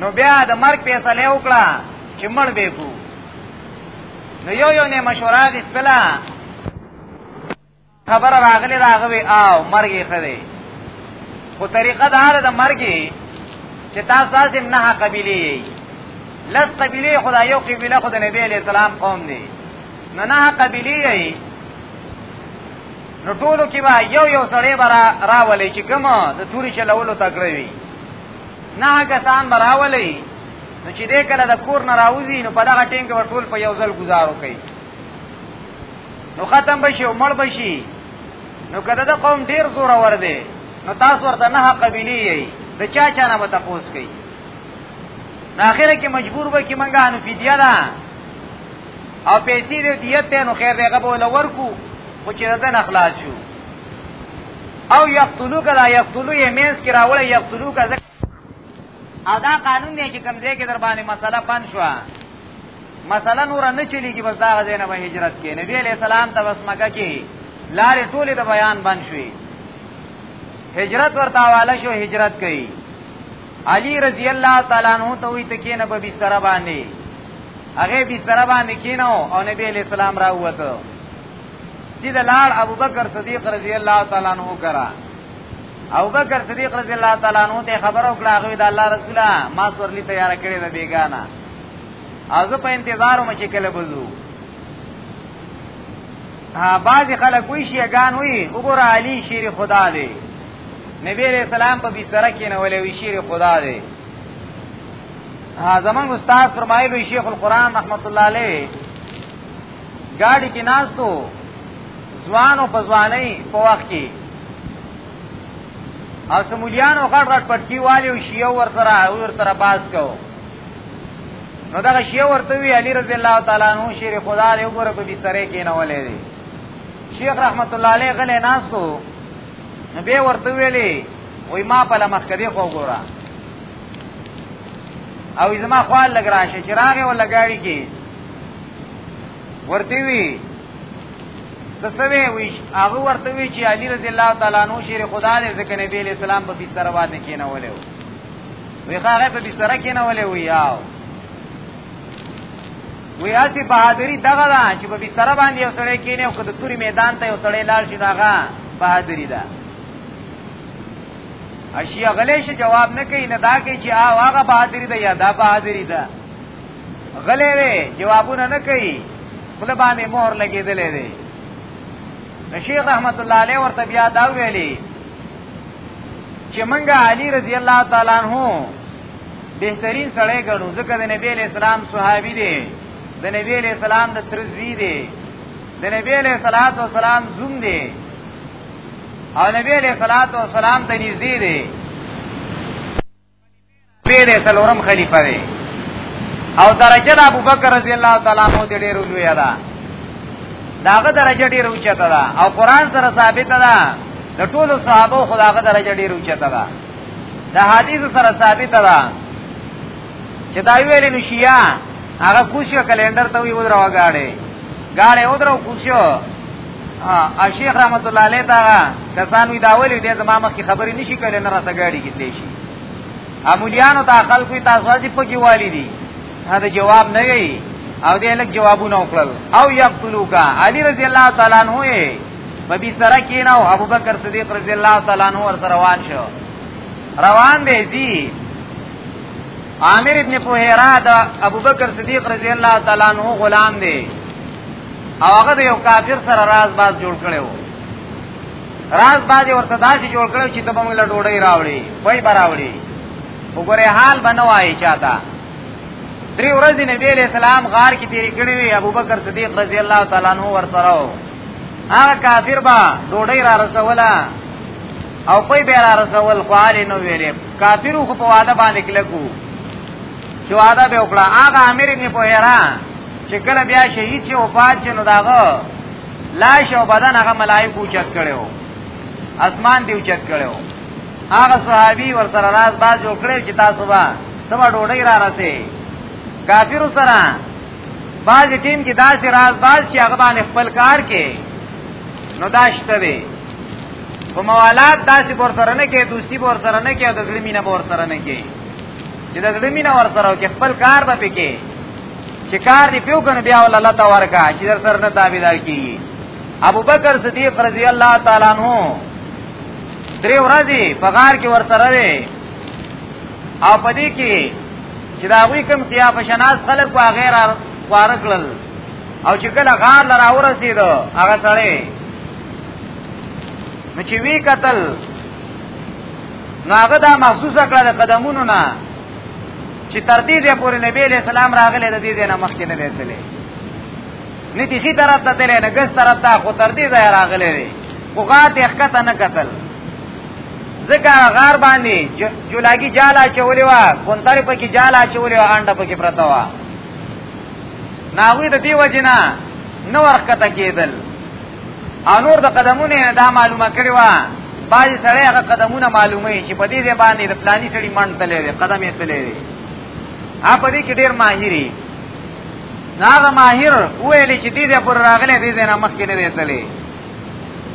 نو بیا د مرګ فیصله وکړه چې مړ به کو نو یو یو نه مشوره دې سپلا خبر راغلی راغوي او مرګ یې خدي خو طریقه دا ده د مرګ چې تاسو لازم نه قبيله یې لس قبيله خدای یو قبيله خدای نبی علی السلام قوم دی نه نه قبيله یې نو ټولو کې به یو یو سړی برا راولې چې کوم د توري چلولو تکړه وي نه کسان براولې نو چې دې کله د کور نه راوځي نو په دغه ټینګ ټول په یو ځل گزارو کوي نو ختم بشي او مړ بشي نو کده د قوم ډیر زور ور دي نو تاسو ورته نه قبلي یي د چا چا نه وته پوس کوي نو اخره کې مجبور و کې منګه ان فدیه ده او پیسې دې دیت ته نو خیر دغه بوله ورکو خو چې ده نه خلاص شو او یقتلو کلا یقتلو یې مینس کې راوړی یقتلو کلا ادا قانون دی چې کمزې کې در باندې مسله پن شو مسله نور نه چلیږي بس دا غزه نه به هجرت کې نبی علیہ السلام ته بس مکه کې لارې ټوله د بیان بند شوې هجرت ورته حواله شو هجرت کوي علی رضی الله تعالی عنہ ته وی تکینه په بستر باندې هغه بستر باندې کینو او نبی علیہ السلام راووته دې د لار ابوبکر صدیق رضی الله تعالی عنہ کرا ابوبکر صدیق رضی الله تعالی عنہ ته خبرو کړه هغه د الله رسوله ما سورلی تیار کړی د بیگانه ازه په انتظار مې چې کله بزو ها باز خلک وی شي غان وی وګوره علي شیر خدا دی نبی علیہ السلام په بستر کې نه ولې وی شیر خدا دی ها زمون استاد فرمایلو شیخ القران رحمت الله علیه گاڑی کې ناستو ځوان او پزواني په وخت کې او سمولیان او غټ غټ پټکی والی او شیو ور سره ور سره باز کو نو دا شی ورته وی علی رضی الله تعالی عنہ شیر خدا دې وګوره په بسترې کې نه ولې دی شیخ رحمت الله علیه غلې ناسو نو به ورته ویلې وای ما په لمخ کې خو وګوره او زما خپل لګ راشه چراغ او لګاړي کې ورته وی تسوی وی هغه ورته وی چې علی رضی الله تعالی عنہ شیر خدا دې ځکه نبی اسلام په بستر باندې کې نه ولې وی خاره په بستر کې نه ولې وی یاو وی اسی بہادری دغه دا چې په بستر باندې یو سړی کینې او کده توري میدان ته یو سړی لاړ شي داغه بہادری ده اشیا غلې شي جواب نه کوي نه دا کوي چې آ واغه بہادری ده یا دا بہادری ده غلې وی جوابونه نه کوي خپل باندې مهر لګېدلې ده شیخ رحمت الله علیه ورته بیا دا ویلي چې منګه علی رضی الله تعالی عنہ بهترین سړی ګڼو ځکه د نبی علیہ السلام صحابي دی د نبی علیہ السلام د ترزوی دی د نبی علیہ الصلوۃ والسلام زوم دی او نبی علیہ الصلوۃ والسلام ته نږدې دی پیره سلورم خلیفہ دی او درجه د ابو بکر رضی الله تعالی عنہ دی ډیر لوی ده داغه درجه ډیر اوچته ده او قران سره ثابت ده د ټولو صحابه خداغه درجه ډیر اوچته ده د حدیث سره ثابت ده چې دا ویل نو شیا هغه کوشو کلندر ته وی ودرو غاړي غاړي ودرو کوشو ها شیخ رحمت الله علیه دا کسان وی دا ویل دي زما مخ کی خبرې نشي کولای نه راسه ګاډي کې تلی شي امولیانو ته خلکو تاسو دې پګي والی دي دا جواب نه وی او دې لک جوابونه وکړل او یقتلوکا علی رضی الله تعالی عنہ په بي سره کیناو ابو بکر صدیق رضی الله تعالی عنہ ور روان شو روان دی دی عامر ابن فهیرا د ابوبکر صدیق رضی الله تعالی عنہ غلام دی او هغه یو کافر سره راز باز جوړ کړو راز باز ورته داسې جوړ کړو چې ته موږ له ډوډۍ راوړي وای براوړي وګوره حال بنوای چاته دری ورځې نبی علیہ السلام غار کې تیرې کړې وي ابوبکر صدیق رضی الله تعالی عنہ ورته راو هغه کافر با ډوډۍ را رسوله او په بیا را رسول خو نو ویلې کافرو خو په واده باندې کلکو چې واده به وکړه هغه امیر ابن پوهرا چې کله بیا شهید شو وفات شو نو داغه لاش او بدن هغه ملائکو چت کړو اسمان دیو چت کړو هغه صحابي ورسره راز باز جوړ کړو چې تاسو به سبا ډوډۍ را رسې کافر سره باز ټیم کې داسې راز باز چې هغه باندې خپل کار کې نو داشته وي په موالات داسې ور سره نه کې دوستی ور سره نه کې او د زړه مینه ور سره نه کې چې د زړه مینه ور سره کې خپل کار به پکې چې کار دی پیو کنه بیا ول الله تعالی ورکا چې در سره نه تابعدار کیږي ابو بکر صدیق رضی الله تعالی عنہ درې ورځې په غار کې ور سره وي او پدې کې چې دا وی کوم کیا په شناس خلک وا غیر وارکل او چې کله غار لراورسید هغه سره نو چې وی قتل نو هغه دا محسوس کړه د قدمونو نه چې تر دې ځې پورې نبی له سلام راغله د دې نه مخکې نه دیتلې نه دې خي طرف ته تلې نه ګس طرف ته خو تر دې ځای راغله وي خو غات یې ښکته نه قتل ځکه غار باندې جولاګي جالا چولې وا کونتر پکې جالا چولې وا انډه پکې پرتا وا ناوی د دې وجنه نو ورخته کېدل انور د قدمونه دا معلومه کړی و باج سړی هغه قدمونه معلومه چې په دې باندې د پلاني سړی منډ تلې دی قدم یې تلې دی ا په دې کې ډیر ماهری ناغه ماهر ویلې چې دې پر راغله دې نه مخ کې نه وېتلې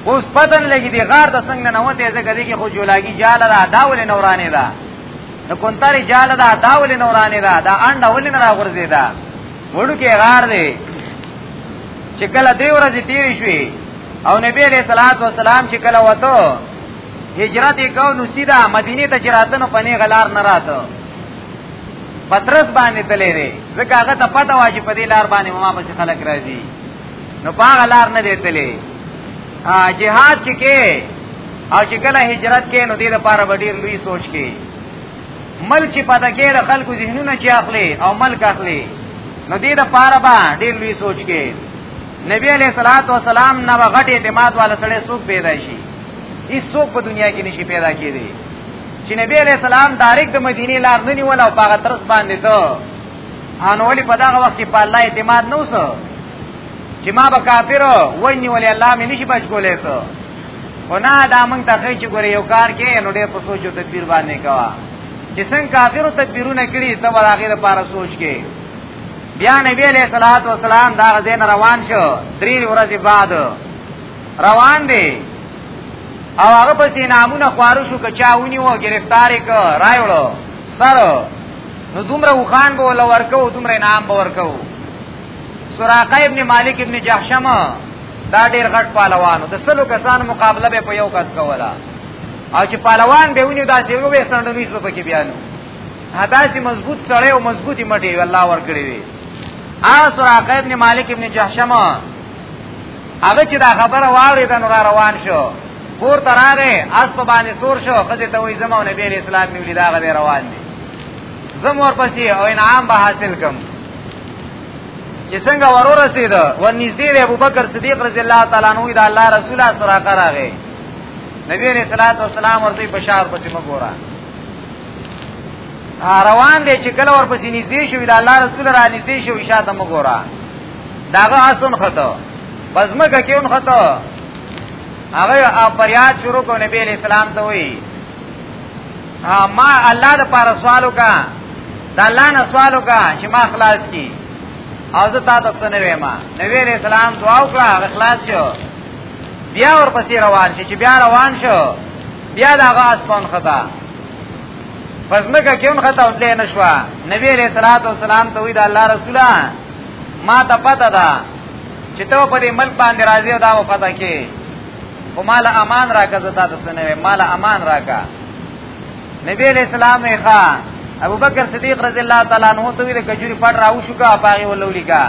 اوس پتن لګي دې غار د څنګه نه وته ځکه دې کې خو جولاګي جال را داول نورانه ده د کونتاري جال دا داول نورانه ده دا انډه ولې نه راغورځي ده وړو کې غار دی چې کله دې ورځې تیر شوې او نبی علیہ الصلوۃ والسلام چې کله وته هجرت کو نو سیدا مدینه ته چرته نو پنی غلار نه راته پترس باندې تلې وي ځکه هغه ته پته واجی په دې لار باندې ما پس خلک راځي نو پاغه لار نه دی تلې جهاد چې کې او چې کله هجرت کې نو دې لپاره ډیر لوی سوچ کې ملک چې پته کې د خلکو ذهنونه چې اخلي او ملک اخلي نو دې د پاره با ډېر لوی سوچ کې نبی علیہ الصلات والسلام نو غټ اعتماد والا سره سوق پیدا شي هیڅ سوق په دنیا کې نشي پیدا کېدی چې نبی علیہ السلام داریک د مدینه لار نه نیول او هغه ترس باندې ته ان ولی په دغه وخت کې په الله اعتماد نه وسه چې ما به کافر ونی ولی الله مې نشي بچ کولای ته او نه دا مونږ ته خې چې ګورې یو کار کې نو ډېر په سوچ او تدبیر باندې کوا چې څنګه کافرو تدبیرونه کړی ته ول هغه لپاره سوچ کې بیا نبی علیہ الصلوۃ والسلام دا غزین روان شو درې ورځې بعد روان دی او هغه په سینامونه خوارو شو کچاونی و گرفتاری ک رايولو سر نو دومره وخان به ولور کو دومره نام به ورکو سراقه ابن مالک ابن جحشم دا ډیر غټ پهلوانو د سلو کسانو مقابله به په یو کس کوله او چې پهلوان به ونیو دا چې وې څنډه نیسو پکې بیانو هدا چې مضبوط سړی او مضبوطی مټي الله ورکړي وي ا سراقه ابن مالک ابن جحشم هغه چې دا خبره واوري دا نور روان شو کور تراغه اس په باندې سور شو خدای ته وې زمو نبی اسلام نیولې دا غوې روان دي زم ورپسې او انعام به حاصل کم چې څنګه ورور رسید و نږدې دی ابو بکر صدیق رضی الله تعالی عنہ دا الله رسول الله سره راغی نبی علیہ الصلوۃ والسلام ورته بشار پسې مګورا روان دی چې کله ورپسې نږدې شو دا الله رسول را نږدې شو اشاعه مګورا داغه اسن خطا بزمکه کې اون خطا هغه پریاد شروع کو نبی علیہ السلام ته وی ما الله د پاره سوال وکا د الله نه سوال وکا چې ما خلاص کی او زه تا ته څه نه ویم نبی علیہ السلام دعا وکړه هغه خلاص شو بیا ورپسې روان شي چې بیا روان شو بیا دا غاس پون خطا پس مکه کېون خطا وتلې نشوا نبی علیہ الصلوۃ والسلام ته وی دا الله رسولا ما ته پته ده چې ته په دې ملک باندې راځي او دا و پته کې خو مال امان راکا زتا ته سنوي مال امان راکا نبی علیہ السلام یې ښا ابو بکر صدیق رضی الله تعالی عنہ ته ویل کجوري پټ راو شو کا پاغي ولولي کا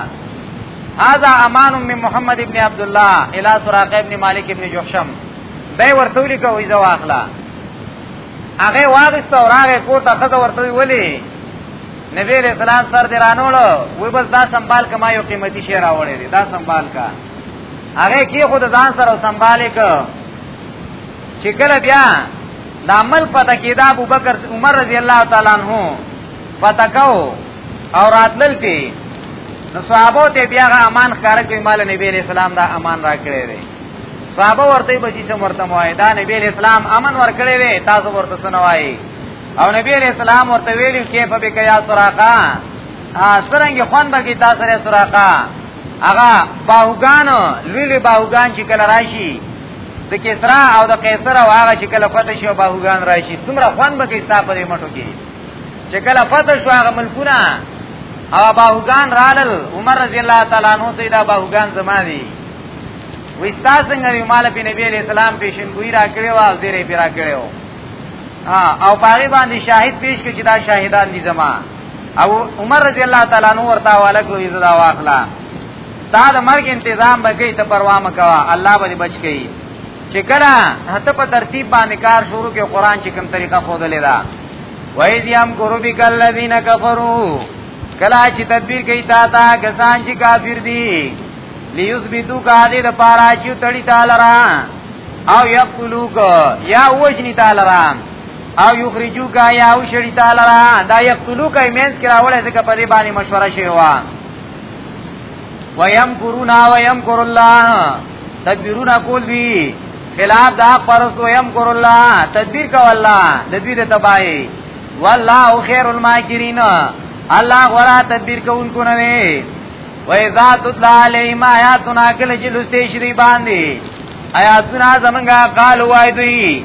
هذا امان من محمد ابن عبد الله الى سراق ابن مالک ابن جحشم به ورته ویل کا وې زواخلا هغه واغست او راغه کور ته خزه ورته ویلي نبی علیہ السلام سر درانولو وی بس دا سنبال کما یو قیمتي شی راوړی دا سنبال کا هغه کې خود ځان سره سنباله ک چې کله بیا د عمل پته کې دا ابو بکر عمر رضی الله تعالی عنہ پته کو او راتلل کې نو صحابه ته بیا غ امان ښکار کوي مال نبی علیہ السلام دا امان را کړی دی صحابه ورته بچی سم ورته موای دا نبی علیہ السلام امن ور کړی وی تاسو ورته سنوای او نبی علیہ السلام ورته ویلو کې په بکیا سراقه ا سرنګ خوان بګی تاسو سره سراقه هغه باوګان لوی لوی باوګان چې کله راشي د کسرا او د قیصر او هغه چې کله فتح شو باوګان راشي څومره خوان به کې ستاسو دې مټو کې چې کله فتح شو هغه ملکونه او باوګان رالل عمر رضی الله تعالی عنہ ته دا باوګان زما دي وې تاسو څنګه یې مال په نبی علیہ السلام پیشن ګوی را کړو او زیره پیرا کړو او پاره باندې شاهد پیش کړي چې دا شاهدان دي زما او عمر رضی الله تعالی عنہ ورته والا کوي زدا واخلا تا د مرګ تنظیم بګی ته پروا مکوا الله به بچ کی چې کله هته په ترتیب باندې کار شروع کې قران چې کوم طریقه خود لیدا وای دی هم قربی کلذین کفروا کلا چې تدبیر کوي تا تا کسان چې کافر دي لیثبتو کاذی د پارا چې تړی تعالی را او یقتلوک یا وجنی تعالی را او یخرجو کا یا او شری تعالی را دا یقتلو کا ایمنس کرا وړه ځکه په دې باندې مشوره شوی و ویم کرونا ویم کر الله تدبیرونه کول دي خلاف دا پرس ویم کر الله تدبیر کو الله د دې د تباہی والله خیر الماکرین الله غرا تدبیر کوونکو نه وي و اذا تطلع علیهم آیاتنا کل جلستی شری باندې آیاتنا زمنګا قال وای دوی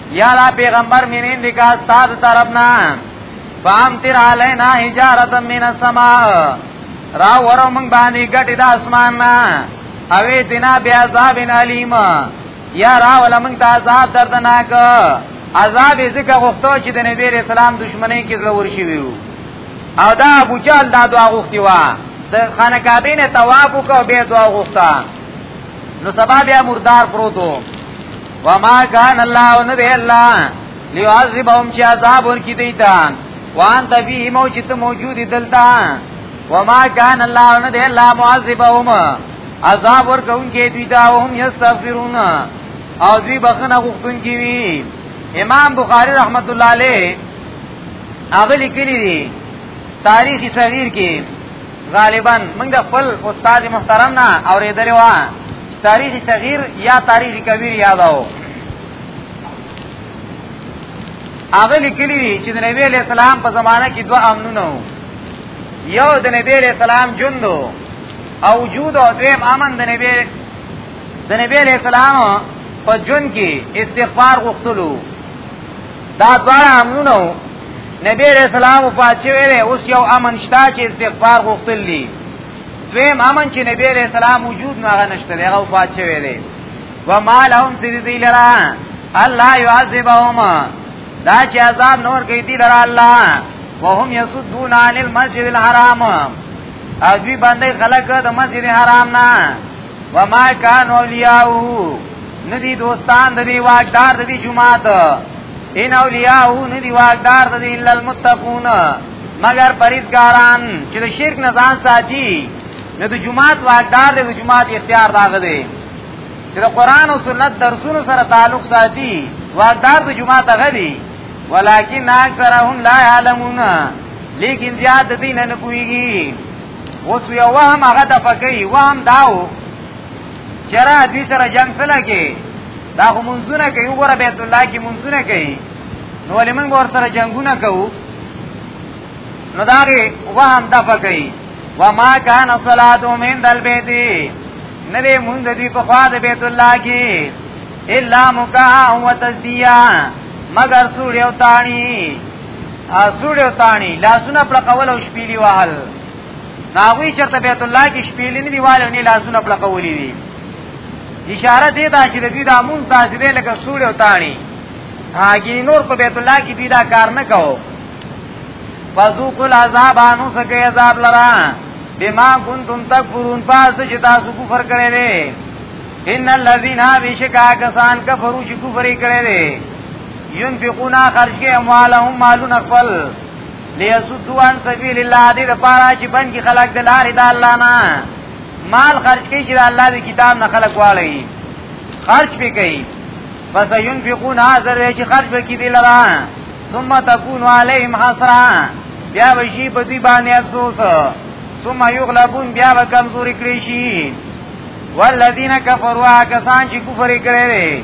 یا دا پیغمبر مینین دکا استاد طرفنا فامتر علینا حجارتا من السماء را ورو منگ باندی گٹی دا اسماننا اوی تینا بی عذاب علیم یا را ولا منگ تا عذاب دردناک عذاب ذکر غختو چې د نبی رسول الله دشمنی کې زلور شي ویو او دا ابو جال دا دعا غختی وا د خانه کعبه نه تواب کو به دعا غختا نو سبا بیا مردار پروتو وما كان الله نبي الله ليعذبهم چې عذاب ورکی دی تا وان تبي مو چې ته موجود دلتا وما كان الله نبي الله معذبهم عذاب ورکون کې دوی تا وهم يستغفرون او دوی بخنه غوښتون کې وی امام بخاری رحمت الله علیه هغه لیکلی دی تاریخ صغیر کې غالبا موږ د خپل استاد محترم نه اورېدلې و چې تاریخ صغیر یا تاریخ کبیر یادو هغه لیکلی دی چې د نبی علیہ السلام په زمانه کې دوه امنونه وو یو د نبی علیہ السلام جندو او وجود او دویم امن د نبی د نبی علیہ السلام په جون کې استغفار غوښتلو دا دواړه امنونه نبی علیہ السلام وفات شوی دی اوس یو امن شته چې استغفار غوښتل دي دویم امن چې نبی علیہ السلام وجود نه هغه نشته دی هغه وفات شوی دی و ما لهم سیدی لرا الله يعذبهم دا چې عذاب نور کوي دی لرا الله وهم يسدون عن المسجد الحرام او دوی باندې خلق د مسجد حرام نه وما کان اولیاءو ندی دوستان د دی واقدار د دی جماعت ان اولیاءو ندی واقدار د دی الا المتقون مگر پریزګاران چې د شرک نه ځان ساتي نه د جماعت واقدار دی د جماعت اختیار داغه دی چې د قران او سنت درسونو سره تعلق ساتي واقدار د جماعت هغه دی ولکن اکثرهم لا يعلمون لیکن زیاد دین نه پويږي اوس یو وهم هغه د فقې وهم داو چرا دوی سره جنگ سره کې دا خو منځونه کوي وګوره بیت الله کې منځونه کوي نو ولې موږ ور سره جنگونه کوو نو دا غي وهم د فقې وما كان صلاتهم عند البيت نبی مونږ د دې په خوا د بیت الله کې الا مکا او تسدیا مگر سوړ یو تانی سوړو تانی لاسونه پر قول او شپېلی وهل ناوی چرته بیت الله کې شپېلی نه دیواله نه لاسونه پر قولې دي اشاره دی دا چې د دې د امون داسې دی لکه سوړو تانی هغه نور په بیت الله کې دی دا کار نه کوو فذوق العذاب انو سکه عذاب لرا بما كنتم تکفرون پس چې تاسو کفر کړی دی ان الذين بشکا کسان کفرو چې کفر کړی دی ينفقون خرج کې اموالهم مالون خپل ليسدو عن سبيل الله دې لپاره چې بن کې خلق د لارې د الله نه مال خرج کې چې الله دې کتاب نه خلق واړي خرج پې کوي پس ينفقون حاضر دې چې خرج وکړي دې لرا ثم تكون عليهم حسرا بیا وشي په دې باندې افسوس ثم يغلبون بیا وکمزوري کړی شي والذین کفروا کسان چې کفر کړي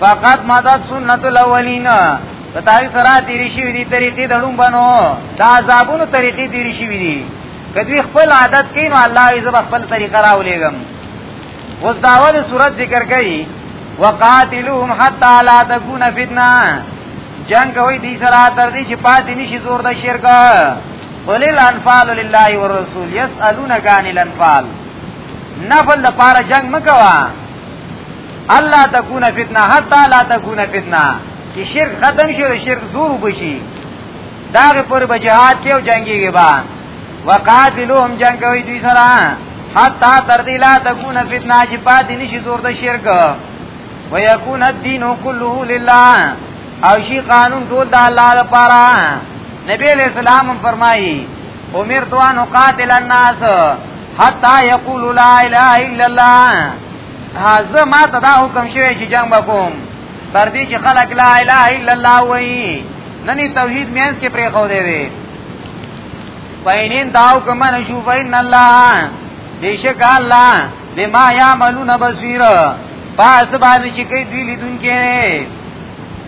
فقط مدد سنت الاولین پتاي سره تیری شي دي طریقې دړم بنو دا عذابونو طریقې تیری شي دي کدی خپل عادت کینو الله یې زب خپل طریقه راولېګم اوس داول صورت ذکر کړي وقاتلهم حتا لا تكون فتنه جنگ کوي دي سره تر دې چې پاتې نشي زور د شرک قل الانفال لله والرسول يسالونك عن الانفال نفل د پاره جنگ مکوا الله تكون فتنه حتا لا تكون فتنه چې شرک ختم شي او شرک زور وبشي داغه پر بجهاد کې او جنگيږي با وقاتلهم جنگ کوي دوی سره حتا تر دې لا تكون فتنه چې پاتې نشي زور د شرک ويكون الدين كله لله او شي قانون ټول د الله لپاره نبی علیہ السلام فرمایي عمر تو ان قاتل الناس حتا یقول لا اله الا الله هاذا ما ته دا حکم شوی چې جنگ وکوم تر دې چې خلک لا اله الا الله وایي ننی توحید مینس کې پرې خو دی وي پاینین داو کما نشو فین الله بیشک الله بما یعملون بصیر پاس باندې چې کوي دی لیدون کې نه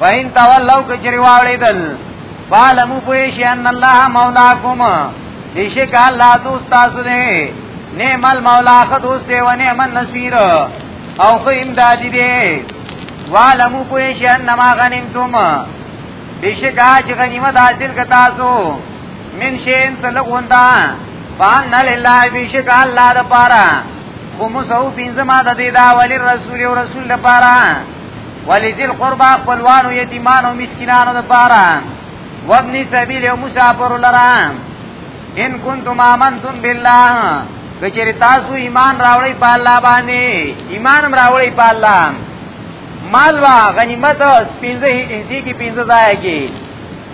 پاین تولو کچری واړې دل فالمو پویش ان الله مولاکم بیشک الله دوست تاسو دی نعم المولا خدوس دی و نعم النصير او خو امدادی دی والمو کوئی شی انما غنیمتم بیشک آج غنیمت حاصل کتاسو من شین سلغوندا فان لله بیشک الله د پاره خمس او پنځما د دې دا ولی رسول او رسول د پاره ولی ذل قربا خپلوانو یتیمانو مسکینانو د پاره وابن سبیل او مسافر لرا ان کنتم آمنتم بالله کچری تاسو ایمان راوړی په الله باندې ایمان راوړی په الله مال وا غنیمت پینځه انسی کی پینځه ځای کی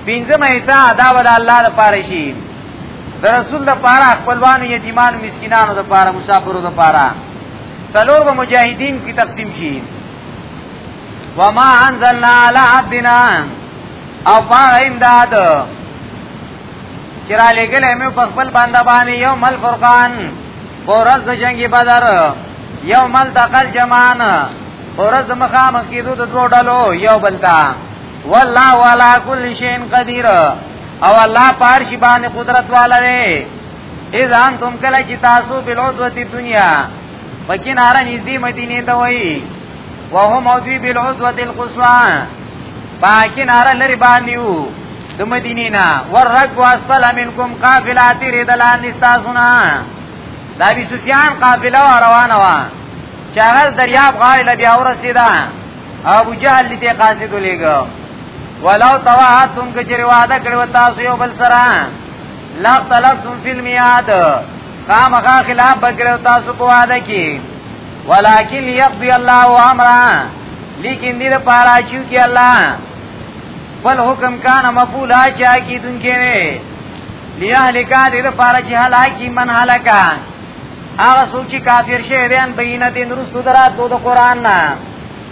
پینځه مېتا دا ول الله لپاره شي د رسول لپاره خپلوانو یتیمانو مسکینانو لپاره مسافرو لپاره سلور به مجاهدین کی تقدیم شي وما انزلنا على عبدنا او په امداد چرا لګل مې په خپل باندې باندې یو مل فرقان ورځ د جنگي بدر یو مل دقل جمان ورځ مخامخ کېدو د دوه ډلو یو بلتا والله والا کل شین قدیر او الله پارش باندې قدرت والا دی اذا انتم کله چې تاسو بلوت وتی دنیا پکې نارا نږدې مدینه ته وایي وهم او دوی بالعضوه القصوى پاکی ناره لري باندې وو د مدینې نه ورق واسفل منکم قافله تیر دلان استاسونا د ابي سفيان قافله روانه وا چاغل دریاب غاړه لبي اور رسیدا ابو جهل دې قاصد لګو ولو تواعدتم کجری وعده کړو تاسو یو بل سره لا طلبتم فی المیاد خامخا خلاف بکړو تاسو په وعده کې ولكن يقضي الله امرا لیکن دې لپاره چې کی الله بل حکم کان مفعولا چا کی دونکې وي لیهلک دې لپاره چې هلاکی من هلاکا هغه څوک چې کافر شي بیان بینه دې نرسو درات دو د قران نه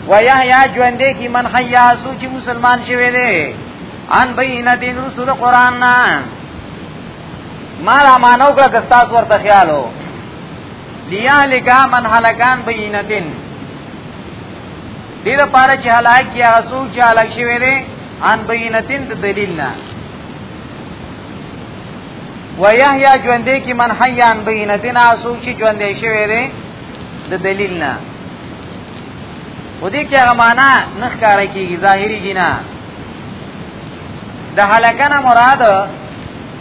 ويحيى ژوندې کی من حیا څوک چې مسلمان شوی دی ان بینه دې نرسو د قران نه ما را مانو کړه کستاس ورته خیالو لیالک من هلکان بینتین دې لپاره چې هلاک یا اسو چې هلاک شوی دی ان بینتین د دلیل نه ويحيى ژوندې کې من حيان بینتین اسو چې ژوندې شوی دی د دلیل نه ودې کې هغه معنا نخ کار کیږي ظاهري جنا د هلاکنه مراد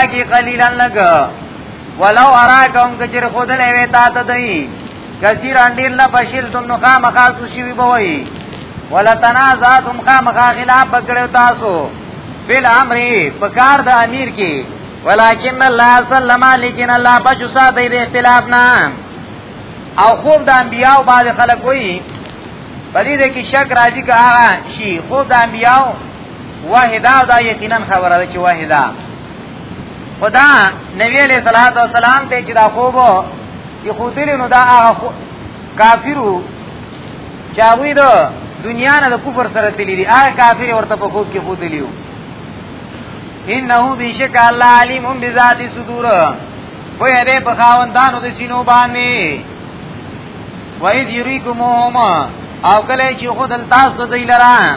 اگی قلیلا لگ ولو اراکم کچر خود لیوی تا تدئی کثیر اندیر لفشل تم نخا مخاص شوی بوئی ولا تنازعتم خامخا خلاف بکړو تاسو فل امر پکار د امیر کې ولکن الله سلم لیکن الله بچو ساته د اختلاف نه او خوب د انبیاء او بعض خلک وایي په دې کې شک راځي که هغه شي خوب د انبیاء واحده دا یقینا خبره ده چې واحده خدا نبی علیہ الصلوۃ والسلام ته چې دا خوب یو خودل نو دا کافرو چاوی دو دنیا نه د کفر سره تللی دی هغه کافر ورته په خوب کې خودلیو انه بیشک الله علیم بذات صدور خو یې دې په خاوندانو د سینو باندې وایذ یریکمهما او کله چې خود تاسو د لران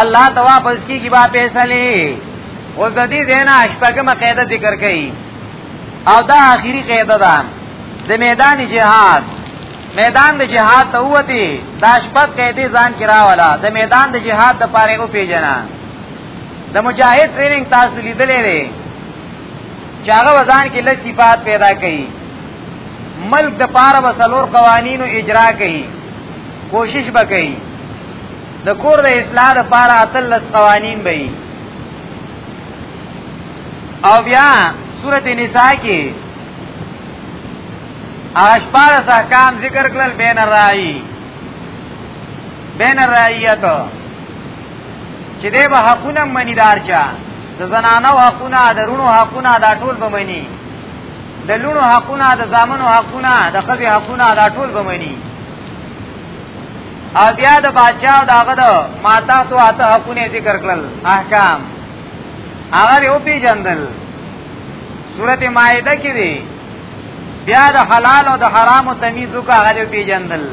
الله ته واپس کیږي با پیسلی او د دې دینا شپږم قاعده ذکر کړي او دا اخیری قاعده ده د میدان جهاد میدان د جهاد ته وتی دا شپږ قاعده ځان کرا والا د میدان د جهاد د پاره او پیجنا د مجاهد ټریننګ تاسو لیدلې ده چې هغه وزن کې لږ صفات پیدا کړي ملک د پاره وسلور قوانینو اجرا کړي کوشش وکړي د کور د اصلاح لپاره اتلس قوانین به او بیا سورته نساء کې اشپار احکام ذکر کړل بین الرای بین الرایت چې دې به حقونه منی دارچا د زنانو حقونه د رونو حقونه دا ټول به منی د لونو حقونه د زامنو حقونه د خځې حقونه دا ټول به منی او بیا د بادشاہ او داغه د ماتا تو اته حقونه ذکر کړل احکام هغه او پی جندل سورته مائده کې دی بیا د حلال او د حرام تمیز وکړه هغه پی جندل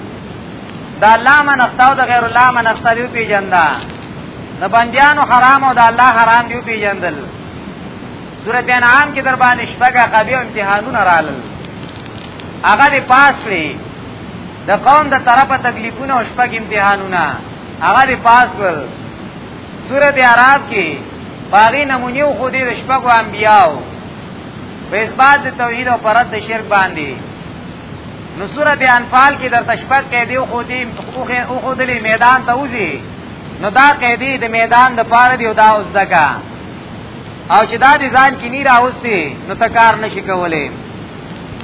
دا الله منښت او د غیر الله منښت دی پی جندا د بندیانو حرام او د الله حرام دی پی جندل سورته انعام کې در باندې شپږه قبیه امتحانونه رالل هغه دې پاس کړی د قوم د طرفه تکلیفونه او شپږ امتحانونه هغه دی پاس کړل سورت عراب کې باغی نمونی و خودی د شپږ و انبیاو په اثبات د توحید او پرد د شرک باندې نو سورت انفال کې در تشبک قیدی و خودی او خودلی میدان ته وزي نو دا قیدی د میدان د پاره دی او دا اوس دکا او چې دا دي ځان کې نه راوستي نو ته کار نشي کولای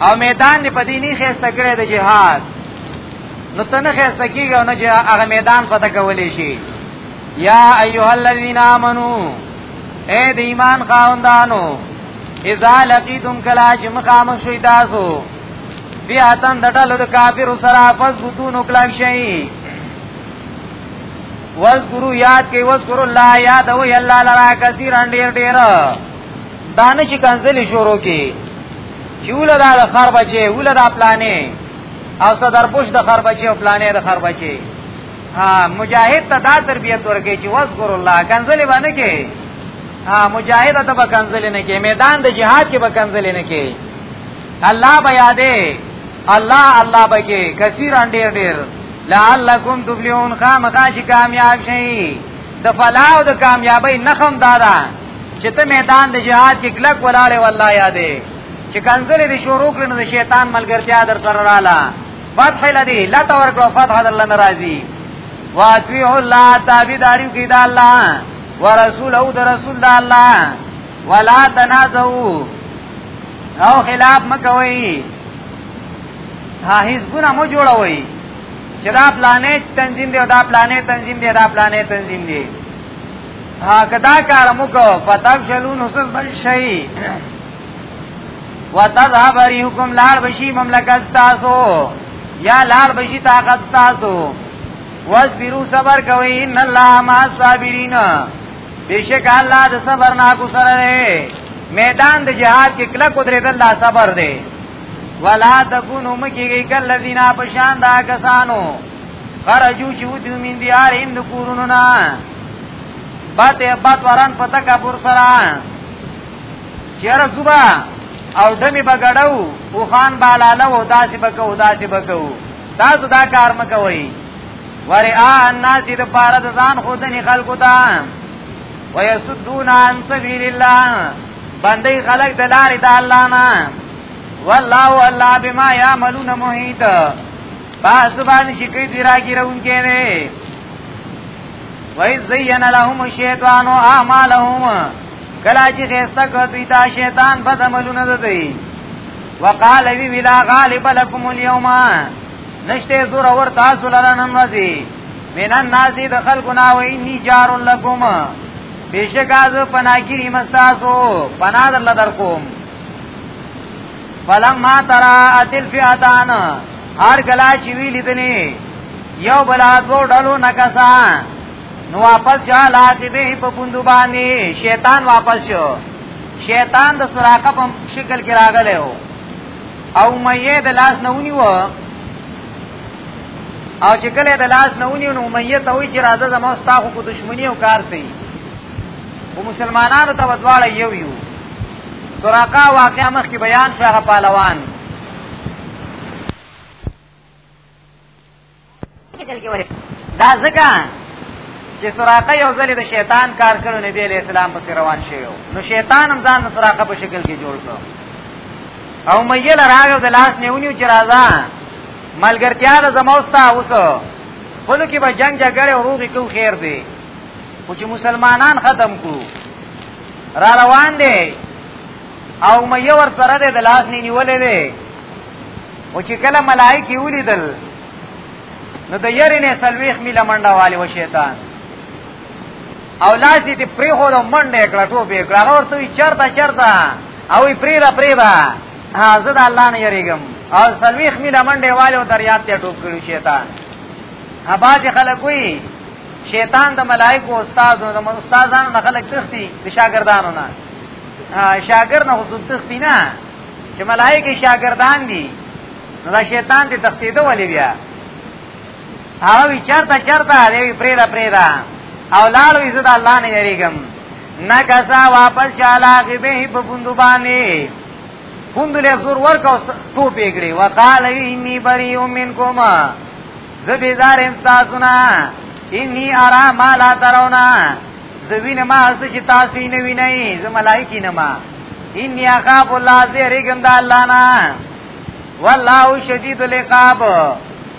او میدان دی پدې نه خسته کړی د جهاد نو تنه خسته کیږي او نه چې هغه میدان پته کولې شي یا ایها الذین آمنو اے د ایمان خاوندانو اذا لقیتم کلا چې مخامخ شوي تاسو بیا تن دټلو د کافر سره پس بوتون وکړای شي واذکروا یاد کې واذکروا الله یاد او الله لرا کثیر ډیر ډیر دا نه چې کنځلې شروع کی چې ولا دا د خر بچي ولا دا پلانې او صدر بوش د خر بچي او پلانې د خر بچي ها مجاهد ته دا تربيت ورکړي چې وذكر الله کنځلې باندې کې ها مجاهد ته به کنځلې نه کې میدان د جهاد کې به کنځلې نه کې الله به یادې الله الله به کې کثیر ډېر ډېر لعلکم تبلیون خامخا چې کامیاب شئ د فلاح او د کامیابی نخم دارا چې ته میدان د جهاد کې کلک ولاړې والله یادې چې کنځلې دې شروع کړې نو د شیطان ملګرتیا در سره رااله فتح لدی لا تور کړو فتح در لنه راځي واطیع الله تابعداري کې دا الله ورسول او د رسول دا الله ولا تنازعوا او خلاف مکوئ ها هیڅ ګنا مو جوړوي چې دا پلانې تنظیم دی دا پلانې تنظیم دی دا پلانې تنظیم دی ها کدا کار مو کو پتاب شلون حسس بل شي وتذهب ريحكم لار بشي مملکت تاسو یا لار بشي طاقت تاسو واصبروا صبر کوي ان الله مع الصابرين بیشک الله د صبر نه کو سره میدان د جهاد کې کله قدرت الله صبر دی ولا تکونو مکیږي کله دینا پشان دا کسانو خرجو چې و دیو من دیار هم د کورونو نه بات بات وران په تکبر سره چیرې صبح او دمی بغړاو او خان بالاله او داسې بکو داسې بکو تاسو دا کار مکوئ ورعا الناس دې لپاره د ځان خودنی خلقو ته ويسدون عن سبيل الله باندې خلق د لارې د الله نه والله والله بما يعملون محيط پس باندې چې کوي دی راګیرون کې نه وای زین لهم الشیطان اعمالهم کلا چې خسته کوي تا شیطان په عملونه دوی وقال وی ولا غالب لكم اليوم نشته زور اور تاسو لرا نن ورځي من الناس دخلقنا واني جار لكم بشک از پناګری مستاسو پناد الله در کوم فلما ترى اتل فئتان هر کلا چې وی لیدلې یو بلا دو ډلو نکسا نو واپس شا لاتی به په پوندو باندې شیطان واپس شو شیطان د سراقه په شکل کې راغلی وو او مې د لاس نه ونیو او چې کله د لاس نه ونیو نو مې ته وی چې راځه زموږ ستاسو کو دښمنی او کار سي او مسلمانانو ته ودواړه یو یو سراقه واقعا مخکې بیان شو هغه پهلوان دا ځکه چې سراقه یو ځلې د شیطان کار کړو نبی علیہ السلام پسې روان شوی نو شیطان هم ځان د سراقه په شکل کې جوړ کړ او مېل راغو د لاس نیونیو چې راځه ملګرتیا د زموستا اوس خلو کې به جنگ جګړه او روغي کو خیر دی خو چې مسلمانان ختم کو را روان دی او مې ور سره د لاس نه نیولې دی او چې کله ملائکه ولیدل نو د یری نه سلويخ میله منډه والی و شیطان او لاس دې پری خو د منډه کړه ټوبه کړه ورته چرته چرته او پری را پری را زه د الله نه یریګم او سلويخ میله منډه والی او دریاب ته ټوب کړو شیطان اباځه خلک وی شیطان د ملائکو استاد او د استادانو نه خلق تختی د شاګردانو نه شاګرد نه خصوص تختی نه چې ملائکه شاګردان دي نو دا شیطان دې تختی ته ولې بیا هغه وی چرته چرته دی پریدا پریدا او لاړو عزت الله نه یریګم نه کسا واپس شالا غبه په بوندو باندې بوندو له زور ورکاو ټوپې کړې وقاله انی بری منکما زه بیزار ام تاسو نه انی ارا ما لا ترونا زوین ما از چې تاسو نه وینئ زه ملائکی نه ما انی اخاف الله زیرګم د الله نه والله شدید العقاب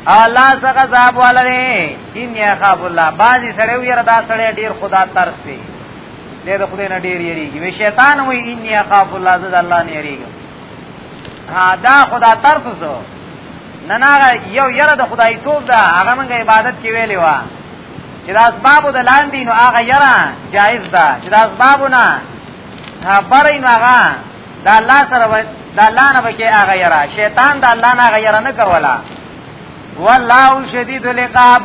الله څنګه عذاب ولري انی اخاف الله بازي سره ویره دا سره ډیر خدا ترس دی د خدای نه ډیر یریږي وی شیطان وی انی اخاف الله زه الله نه یریږم ها دا خدا ترس سو نه نه یو یره د خدای توب دا هغه موږ عبادت کې ویلې و چې د اسباب د لاندې نو هغه یره جایز ده چې د اسباب نه برې نو هغه دا الله سره دا الله نه بکې هغه یره شیطان دا الله نه هغه یره نه کولا والله شدید العقاب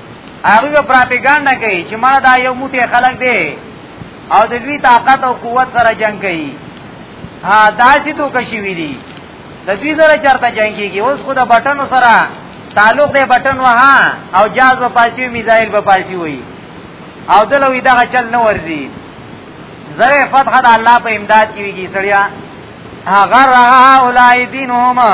هغه په پروپاګاندا کوي چې مړه دا یو موټي خلک دی او د دوی طاقت او قوت سره جنگ کوي ها داسې تو کشي وی دي د دوی سره چرته جنگ کیږي اوس خو د بټنو سره تعلق دی بټن وه او جاز په پاسي میزایل په پاسي وي او دلوي دا چل نه ورزي زره فتح د الله په امداد کیږي سړیا هغه راه اولای دینهما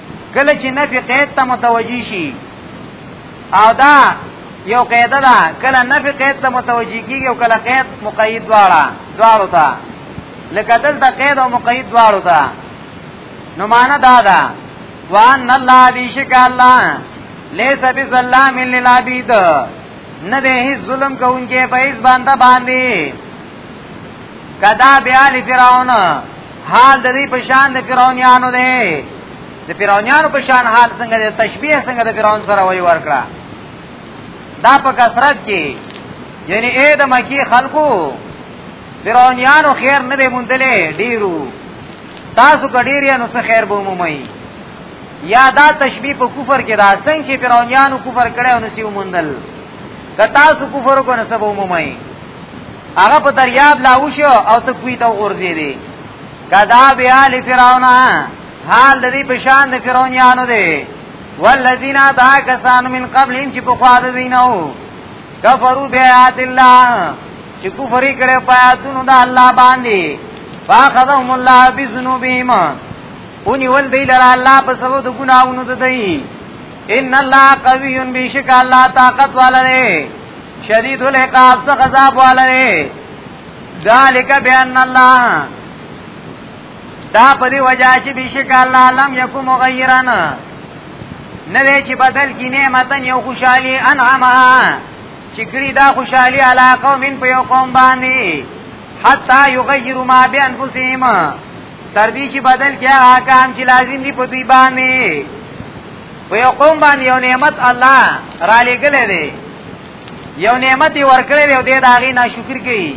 کله چې نفي قید ته متوجي شي او دا یو قاعده ده کله نفي قید ته متوجي کیږي او کله قید مقید دواړه دواړو ته لکه دلته قید او مقید دواړو ته نو معنا دا ده وان الله بیشک الله لیس بظلام للعبید نه ده هیڅ ظلم کوونکې په هیڅ باندې باندې کدا بیا ل فرعون حال د دې په شان د فرعونانو دی د فرعونانو په شان حال څنګه د تشبیه څنګه د فرعون سره وای ورکړه دا په کثرت کې یعنی اې د مکی خلکو فرعونانو خیر نه به مونډلې ډیرو تاسو کډیریا نو څه خیر به مومي یا دا تشبیه په کفر کې راځي چې فرعونانو کفر کړي او نسیو مونډل که تاسو کفر کو نه سبو مومای هغه په دریاب لاو شو او ته کوی ته ورځې دي کدا بیا ل فرعون حال د دې پشان د فرعون یانو دي والذین دا کسان من قبل چې په خوا د دینو کفروا بیات الله چې کفر کړي پیاتونو د الله باندې فاخذهم الله بذنوبهم اونی ول دی لرا الله په سبب د ګناونو د دی ان الله قوی بیشک الله طاقت والره شدید العقاب څخه عذاب والره ذالک بان الله دا په دی وجہ چې بیشک الله لم یکو مغیرن نوې چې بدل کی نعمتن یو خوشحالی انعامها چې کړي دا خوشحالی علا قوم په یو قوم باندې حتا یغیروا ما بانفسهم تر دې چې بدل کې هغه کام چې لازم دي په دوی باندې په یو قوم باندې یو نعمت الله را لګلې دی یو نعمت ورکړې دی او دې دا غي ناشکر کوي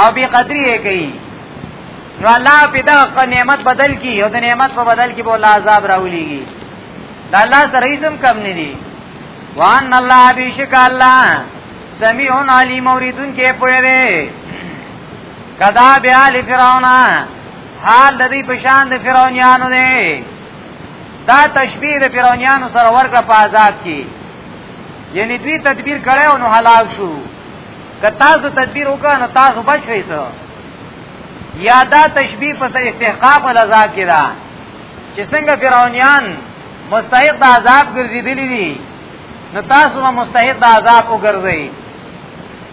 او بی قدری یې کوي نو الله په دا نعمت بدل کی او د نعمت په بدل کې به الله عذاب راولېږي دا الله سره هیڅ کم نه دي وان الله بیشک الله سمیع علیم اوریدون کې پوهه کدا بیا لفرعون حال د دې پشان د فرعونانو دی دا تشبیه د فرعونانو سره ورکړه په عذاب کې یعنی دوی تدبیر کړي او نو هلاک شو که تاسو تدبیر وکړئ نو تاسو بچوي سو یا دا تشبیه په استحقاق ول عذاب کې دا چې څنګه فرعونان مستحق د عذاب ګرځېدلی دي نو تاسو هم مستحق د عذاب وګرځئ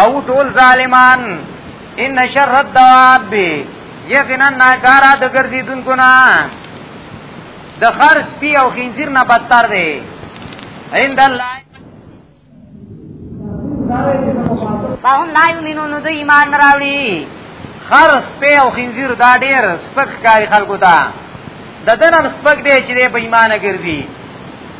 او ټول ظالمان ان شر الدواب یقینا ناکارا د ګرځیدونکو نه د خر سپی او خنزیر نه بدتر دی عند الله فهم لا یمنون د ایمان راوړي خر سپی او خنزیر دا ډیر سپک کاری خلکو ته د دنم سپک دی چې په ایمان ګرځي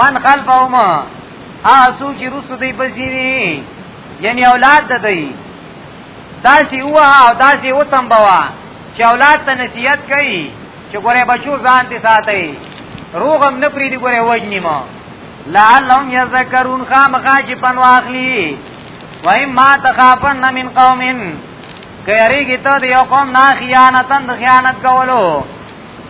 من خلفهم آسو چې رسو دی پسې وی یعنی اولاد د دی داسې هو او داسې و تم بوا چې اولاد ته نصیحت کوي چې ګوره بچو ځان دې ساتي روغم نه پری دی ګوره وجنی ما لعلهم یذکرون خامخا چې پنواخلی وای ما تخافن من قوم کيريږي ته د یو قوم نه خیانتن د خیانت کولو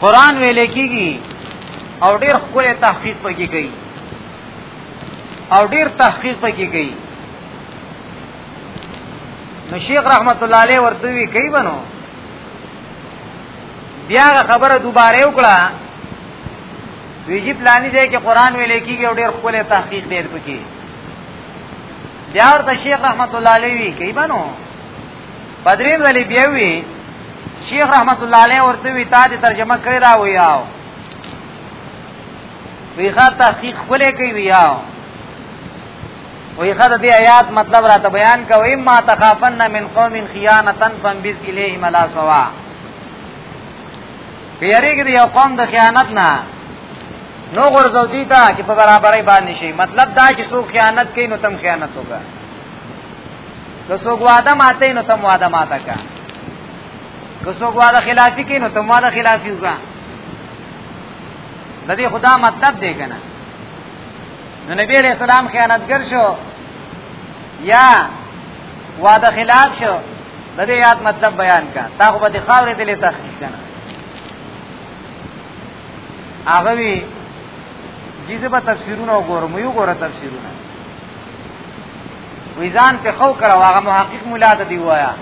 قران ویل کیږي او ډیر خپل تحقیق پکې کوي او ډیر تحقیق پکې کوي نو شیخ رحمت الله علیه ورته وی کوي بنو بیا خبره دوباره وکړه ویجی پلانی دی کې قران ویل کیږي او ډیر خپل تحقیق ډیر پکې بیا ورته شیخ رحمت الله علیه وی کوي بنو بدرین ولی بیوی شیخ رحمت الله علیه ورته وی تا دې ترجمه کړی دا ویاو ویخه تحقیق کولې کوي ویاو ویخه دې آیات مطلب راته بیان کوي ما تخافن من قوم خیانه فنبذ الیهم لا سوا پیریږي د یو قوم د خیانت نه نو غرزو دي تا چې په برابرۍ باندې شي مطلب دا چې څوک خیانت کوي نو تم خیانت وکړي که څوک وعده ماته نو تم وعده ماته کا که څوک وعده خلافی کینو تم وعده خلافی وکا د دې خدا مطلب دی کنه نو نبی علیہ السلام خیانتګر شو یا وعده خلاف شو د دې یاد مطلب بیان کا تا خو به خاورې دلې تخصیص کنه هغه وی جزبه تفسیرونه وګورم یو ګوره تفسیرونه ویزان په خو کړه واغه محقق مولا ته دی وایا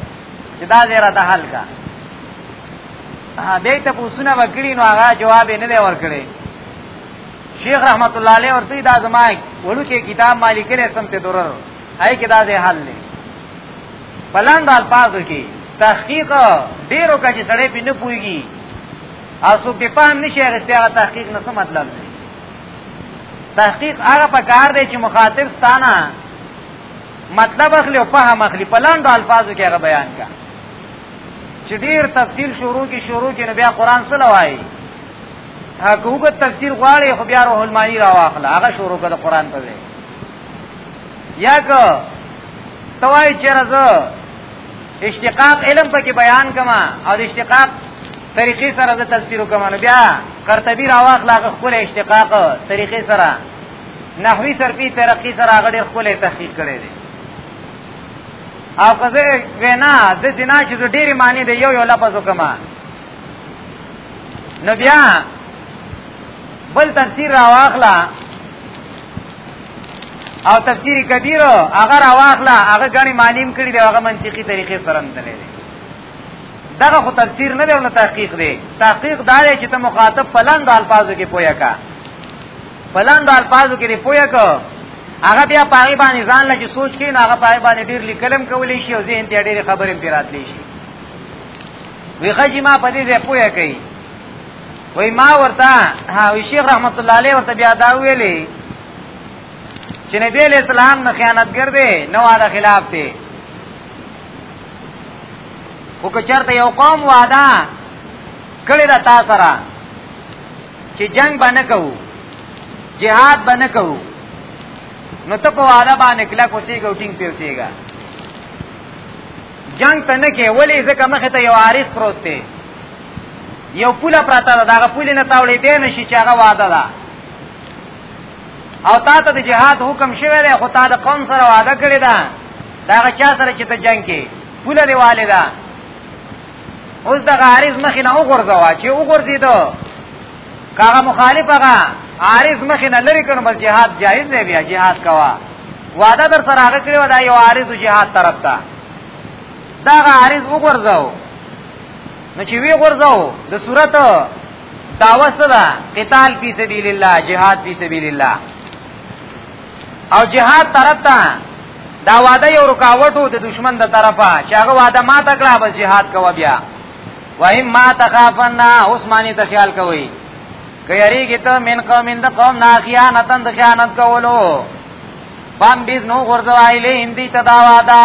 چې دا زیرا د حل کا دې ته پوښتنه وکړي نو هغه جواب نه دی ورکړي شیخ رحمت الله علیه ورته دا زما وړو کې کتاب مالک له سم ته درر هاي کې دا دې حل نه بلند الفاظ کې تحقیق ډیرو کا چې سړی په نه پويږي او څوک په پام نشي هغه تحقیق نه څه مطلب دی تحقیق هغه پکار دی چې مخاطب ستانه مطلب اخلي او فهم اخلي په لاندو الفاظو کې هغه بیان کا چې ډیر تفصیل شروع کې شروع کې نو بیا قران سره وایي حقوقت تفسیر غواړي خو بیا روح المانی را واخله هغه شروع کړه قران په ځای یا که توای چې راځه اشتقاق علم پکې بیان کما او د اشتقاق طریقې سره د تفسیر کما نو بیا قرطبی راواخ لا خپل اشتقاق طریقې سره نحوی صرفی ترقی سره هغه ډېر خپل تحقیق کړی دی او کزه وینا د دینا چې ډېری معنی دی یو یو لفظ کما نو بیا بل تفسیر راواخلا او تفسیر کبیر هغه راواخله هغه غنی معلوم کړي دی هغه منطقي طریقې سره متلې دی دغه خو تفسیر نه دی نو تحقیق دی تحقیق دا دی چې ته مخاطب فلان د الفاظو کې پوهه کا فلان د الفاظو کې پوهه کا هغه بیا پای باندې ځان لږ سوچ کین هغه پای باندې ډیر لیکلم کولې شي او ذهن ته ډیر خبرې پیرات لې شي وی خجما په دې ځای پوهه کوي وای ما ورته ها وی شیخ رحمت الله علیه ورته بیا دا ویلې چې نبی علیہ السلام نه خیانتګر دی نو دا خلاف دی خو که چرته یو قوم وعده کړی دا تا سره چې جنگ باندې کوو جهاد باندې کوو نو ته په وعده باندې کله کوسي ګوټینګ پیوسيګا جنگ ته نه کې ولې ځکه مخه ته یو عارض پروت دی یو پوله پراته ده داغه پوله نه تاولې دی نشي چې هغه وعده ده او تا ته د جهاد حکم شوی دی خو تا د قوم سره وعده کړی ده داغه چا سره چې ته جنگ کې پوله دی والده اوس د عارض مخې نه وګرځوا چې وګرځي ته کاغه مخالف هغه عارض مخې نه لری کړو بل جهاد جایز دی بیا جهاد کوا وعده در سره هغه کړو دا یو عارض جهاد طرف ته دا عارض وګرځاو نو چې وی غورځاو د صورت دعوه سره قتال فی سبیل الله جهاد فی سبیل الله او جهاد طرف ته دا وعده یو رکاوټو د دشمن د طرفه چې هغه وعده ما تکړه بس جهاد کوه بیا وایم ما تخافنا عثماني تخیال کوي کيري کته من قوم اند قوم نا خیانتن د خیانت کولو فام بیز نو غرزو ایلی اندی تداوادا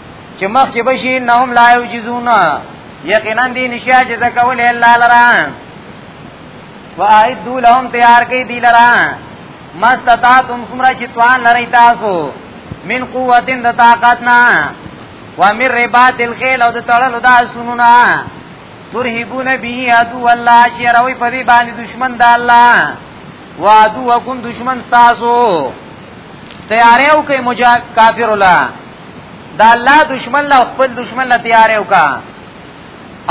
چې مخ کې بشي نهم لا یوجزون یقینا دې نشیا جزا کول الله لرا واعدوا لهم تیار کې دی لرا مستطاعتم سمرا چې توان لري تاسو من قوتن د طاقتنا ومن رباط الخيل او د تړلو د سنونا ترهبون به عدو الله چې راوي په دې باندې دشمن د الله وعدو وکم دشمن تاسو تیارې او کوي مجا کافر الله دا الله دشمن له خپل دشمن له تیارې وکا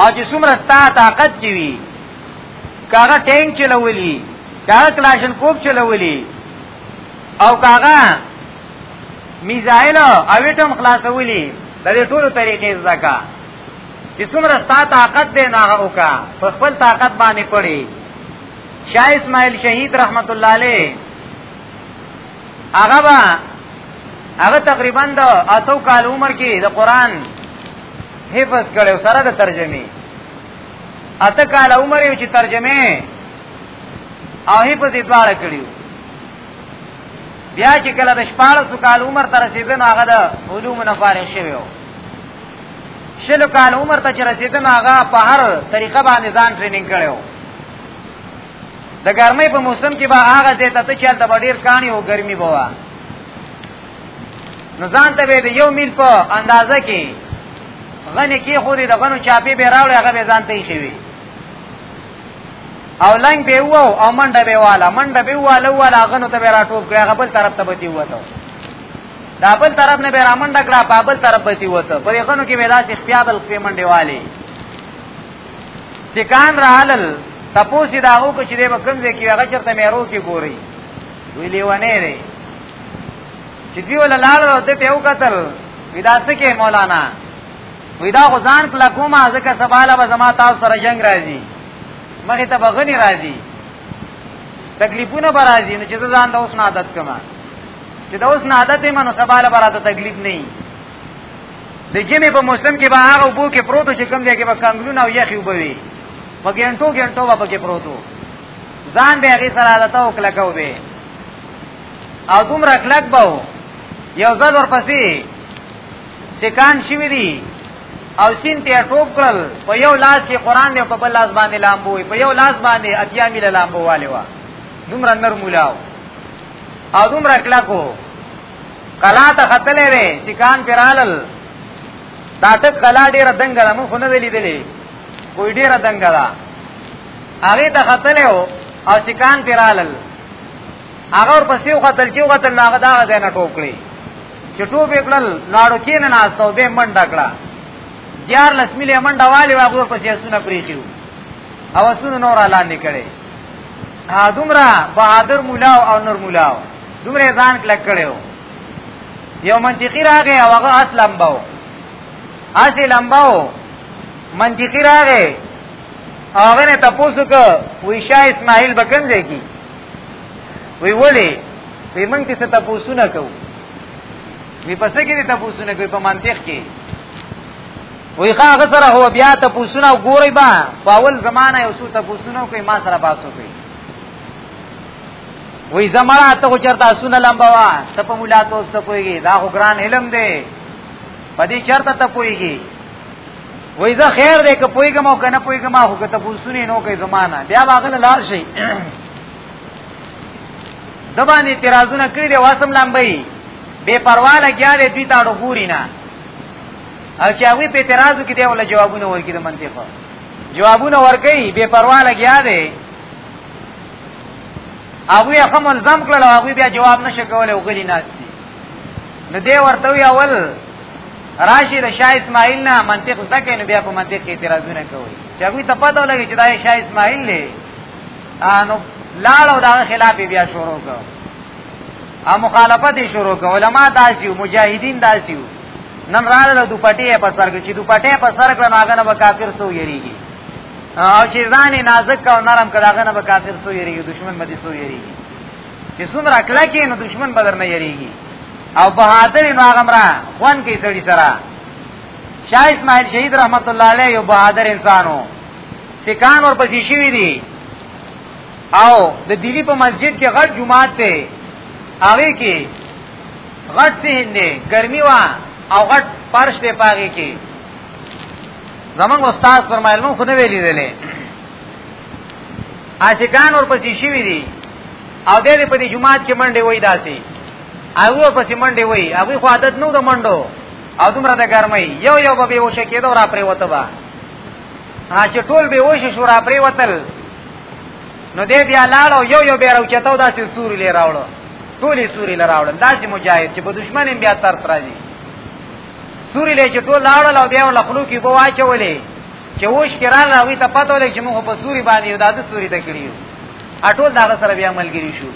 او چې څومره ستا طاقت کې وي کاغه ټینک چلولي کاغه کلاشن کوب چلولي او کاغه میزایل او اټم خلاصولي د دې ټولو طریقې زکا چې څومره ستا طاقت دی نه وکا په خپل طاقت باندې پړي شاه اسماعیل شهید رحمت الله علیه هغه با هغه تقریبا د اتو کال عمر کې د قران حفظ کړو سره د ترجمه اته کال عمر یو چې ترجمه او حفظ یې دواړه کړیو بیا چې کله د 14 کال عمر تر رسیدنه هغه د علوم نه فارغ شوی و شلو کال عمر ته چې رسیدنه هغه په هر طریقه باندې ځان ټریننګ کړو د ګرمۍ په موسم کې به هغه ځای ته چې هلته به ډېر کاڼي او ګرمي به وه نو ځان ته به د یو میل په اندازه کې غنې کې خو دې د غنو چاپې به راوړې هغه به ځان ته یې شوي او لنګ به و او منډه به واله منډه به واله واله غنو ته به راټوب کړی هغه بل طرف ته به دی وته دا بل طرف نه به را منډه کړه په بل طرف به دی وته په غنو کې به داسې خپل خپل منډه واله سکان رالل تپوسی دا او کچ دی وکم دی کی هغه چرته مې رو کې ګوري ویلی ونه دی چې دی ول لاړ او ته په وکتل ودا سکه مولانا ودا غزان کلا کومه ځکه سباله به زما تاسو سره جنگ راځي مخه ته بغنی راځي تکلیفونه به راځي نو چې ځان د اوس نه عادت کما چې د اوس نه عادت یې منو سباله به راته تکلیف نه د جمعې په موسم کې به هغه وبو کې پروتو چې کم دی کې به کانګلونه او یخي وبوي په ګنټو ګنټو به پکې پروتو ځان به هغه سره عادت او کلکاو به او دومره کلک به یو ځل ورپسې سکان شوی دی او سین ته ټوب کړل په یو لاس کې قران دی په بل لاس باندې لامبو په یو لاس باندې اتیا میله لامبو والي وا دومره نرمولاو او دومره کلکو کلا ته خطلې وې چې کان پرالل دا ټک کلا ډیر دنګ ده مونږ نه ویلې دي کوئی ډیر دنګ ده هغه ته خطلې او او چې کان پرالل هغه ور پسې خطل چې خطل هغه دا غځه نه ټوکړي چې ټوب وکړل ناړو کې نه ناستو به منډه کړه دیار لسمیلې منډه والي واغور پسې اسونه پریچو او اسونه نور اعلان نکړي ها دومره بہادر مولا او نور مولا دومره ځان کلک کړو یو منطقي راغی او هغه اس لمباو اس لمباو منطقي راغی هغه نه تاسو کو وی شاه اسماعیل بکم دی کی وی ولی وی مونږ ته تاسو نه کو وی پس کې تاسو نه کوي په منطق کې وی هغه سره هو بیا تاسو نه ګوري با په اول زمانہ یو څو تاسو نه کوي ما سره باسو کوي وای زمړه ته چرته سونه لمبا وا ته په مولا ته څه کویږي دا خو ګران علم دی پدې چرته ته کویږي وای زه خیر دې که پویګم او کنه پویګم هو که ته پوسونی نو کوي زمانہ بیا باغله لار شي دبان اعتراضونه کړی دی واسم لمبای بے پروا لګیا دی دوی تاړو ګوري نه او چې هغه په اعتراضو کې دی ول جوابونه ورکړي د منطقو جوابونه ورکړي بے پروا لګیا دی هغه یې هم الزام کړل هغه بیا جواب نشه کولای او غلی ناس دي نو دی ورته وی اول راشي د شاه اسماعیل نه منطق زکه نو بیا په منطق کې اعتراضونه کوي چې هغه ته پته ولګي چې دا شاه اسماعیل دی انو لاړ او دا خلاف بیا شروع کړ ا مخالفت شروع کړ علما داسیو مجاهدین داسیو نن رااله دوپټې په سر کې چې دوپټې په سر کړه نو هغه نه کافر سو یریږي او چې ځان نازک او نرم کړه هغه نه به کافر سو یریږي دشمن به دې سو یریږي چې څومره کله کې نو دشمن بدر نه یریږي او بهادر نو هغه مرا خوان کې سړی سره شاه اسماعیل شهید رحمت الله علیه یو بهادر انسانو سکان ور پسې شوی دی او د دیلی په مسجد کې غټ جمعات ته هغه کې غټ سهنده ګرمي وا او غټ پرش دی پاږي کې زمنګ استاد فرمایل مو خو نه ویلې ویلې عاشقان ورپسې شي وی دي او د دې په دې جمعات کې منډه وای داسي هغه پسې منډه وای هغه خو عادت نو د منډو او دومره د ګرمۍ یو یو به وش کېده را پرې وته با ها چې ټول به وش شو را پرې وتل نو دې بیا لاړ او یو یو به راوچتاو داسې سوري لې راوړو ټولې سوري لې راوړل داسې مجاهد چې په دشمن بیا تر تر راځي سوري له چې ټول لاړل او بیا ول خلو کې بو واچولې چې وښ کې را راوي ته پته ولې چې موږ په سوري باندې یو داده سوري ته کړیو اټول دا سره بیا ملګری شو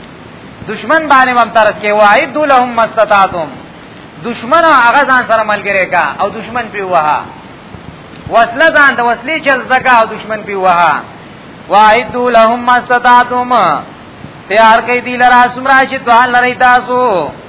دشمن باندې هم ترس کې واعد لهم مستطاعتم دشمن هغه ځان سره ملګری کا او دشمن په وها وصله ځان د وصلې چل زکا او دشمن په وها واعد لهم مستطاعتم تیار کړي دي لرا سمرا چې دوه لري تاسو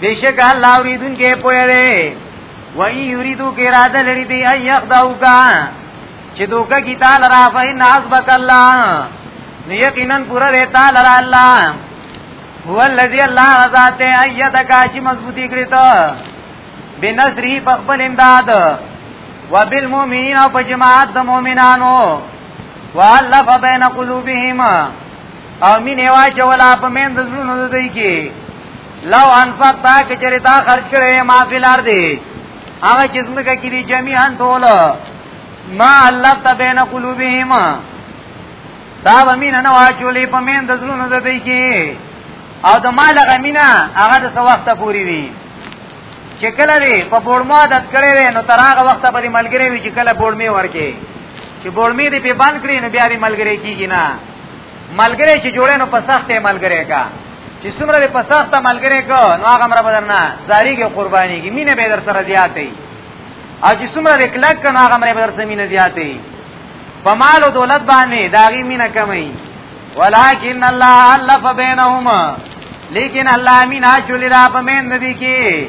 بیشک الله اوریدون کې پوهه دی و ای یریدو کې اراده لري دی ای یخداوکا چې دوکه کی تعالی را فین حسبک الله یقینا پورا دی تعالی را الله هو الذی الله ذات ایدک چې مضبوطی کړی ته بنصری په خپل امداد وبالمؤمنین او په جماعت د مؤمنانو والف بین قلوبهم او مين هوا چولا په مين د زړونو د دوی کې لو انفق تا کې چیرې تا خرج کړې ما فلار دی هغه چې څنګه کې دي جميعا ټول ما الله تبین قلوبهم دا ومین نه واچولې په مين د زړونو د دوی کې او د مال غمینا هغه د وخت پوری وی چې کله دې په بورما د کړې نو تر هغه وخت په دې ملګری وی چې کله بورمه ورکه چې بولمې دې په بند کړې نو بیا دې ملګری کیږي نه ملګری چې جوړې نو په سخته ملګری کا چې څومره دې په سخته ملګری کو نو هغه مر بدر نه زاریږي قرباني کی مینه به در سره زیاتې او چې څومره دې کلک کنه هغه مر بدر سره مینه زیاتې په مال او دولت باندې داغي مینه کمې ولکن الله الف بینهما لیکن الله مینا چولی را پمین ندی کی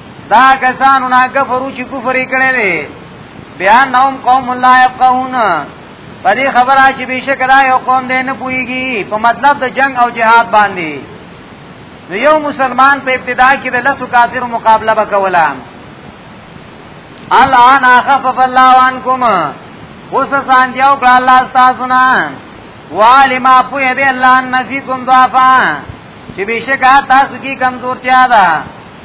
دا کسانو نه کفرو چې کفر یې کړی دی بیا نوم قوم لا يفقهون په دې خبره چې بشک دا یو قوم دی نه پويږي په مطلب د جنگ او جهاد باندې نو یو مسلمان په ابتدا کې د لسو کافر مقابله وکولا الان اخفف الله عنكم اوس سان دیو کړه الله تاسو نه والما پوی دی الله نفیکم ضعفا چې بشکا تاسو کی کمزورتیا ده